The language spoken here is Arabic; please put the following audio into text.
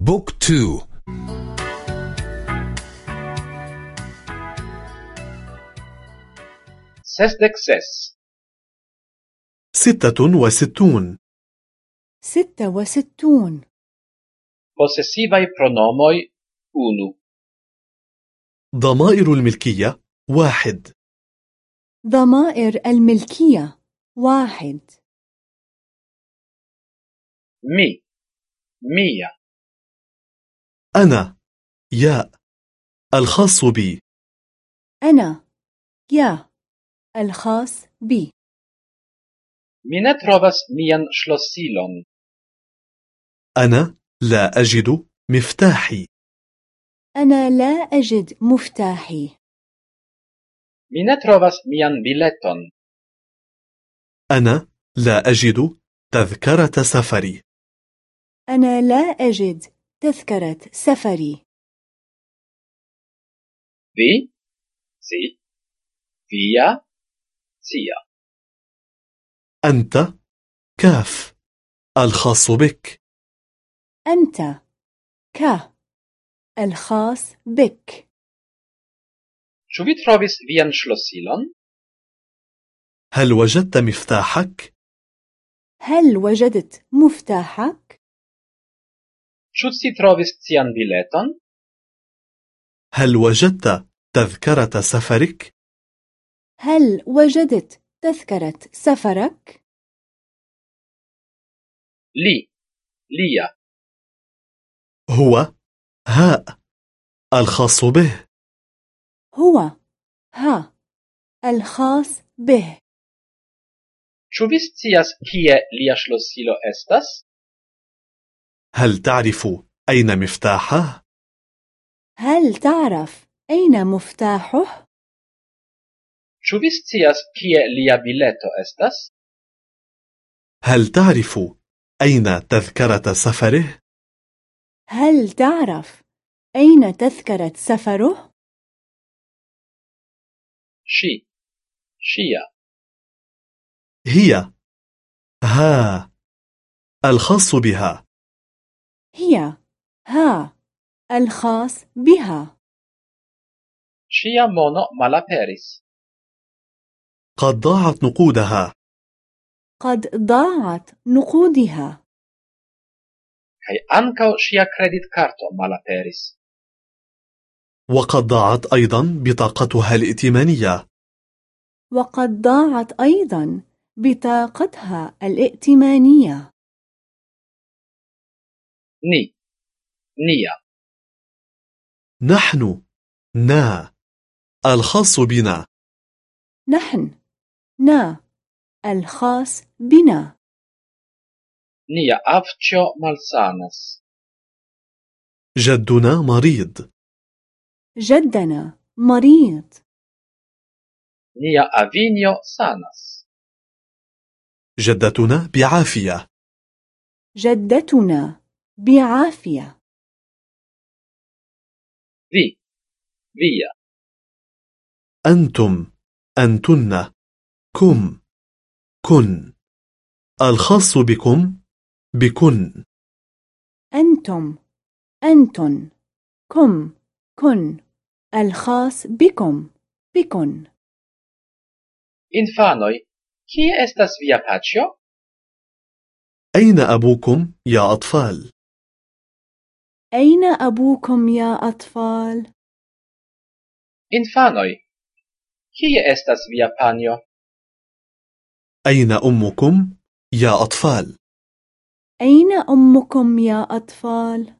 Book two. Sesdek ses ستة وستون. ستة وستون. Posesivaj pronomoj unu. ضمائر الملكية واحد. ضمائر الملكية واحد. مي مية أنا يا الخاص بي. أنا يا الخاص بي. Mi ne trovas mian ŝlosilon. أنا لا أجد مفتاحي. أنا لا أجد مفتاحي. Mi ne trovas mian bileton. أنا لا أجد تذكرة سفري. أنا لا أجد تذكرة سفري Vi, si, via, sia. أنت كاف الخاص بك أنت ك الخاص بك Ĉu vi trovis vian ŝlosilon? هل وجدت مفتاحك؟ هل وجدت مفتاحك؟ Ĉu ci trovis cian bileton? هل وجدت تذكرة سفرك؟ هل وجدت تذكرة سفرك؟ Li, lia. هو هاء الخاص به هو ها الخاص به Ĉu vi scias kie lia ŝlosilo estas? هل تعرف أين مفتاحه؟ هل تعرف أين مفتاحه؟ Ĉu vi scias kie lia bileto estas? هل تعرف أين تذكرة سفره؟ هل تعرف أين تذكرة سفره؟ Ŝi, ŝia. هي ها الخاص بها هي ها الخاص بها. Ŝia mono malaperis. قد ضاعت نقودها. قد ضاعت نقودها. Kaj ankaŭ ŝia kreditkarto malaperis. وقد ضاعت أيضا بطاقتها الائتمانية. وقد ضاعت أيضا بطاقتها الائتمانية. Ni, nia. نحن نا الخاص بنا نحن نا الخاص بنا Nia avĉjo malsanas. جدنا مريض جدنا مريض Nia avinjo sanas. جدتنا بعافية جدتنا بعافية Vi, via. أنتم أنتن كم كن الخاص بكم بكن أنتم أنتن كم كن الخاص بكم بكن Infanoj, kie estas via paĉjo? أين أبوكم يا أطفال؟ أين أبوكم يا أطفال؟ Infanoj, kie estas via panjo? أين أمكم يا أطفال؟ أين أمكم يا أطفال؟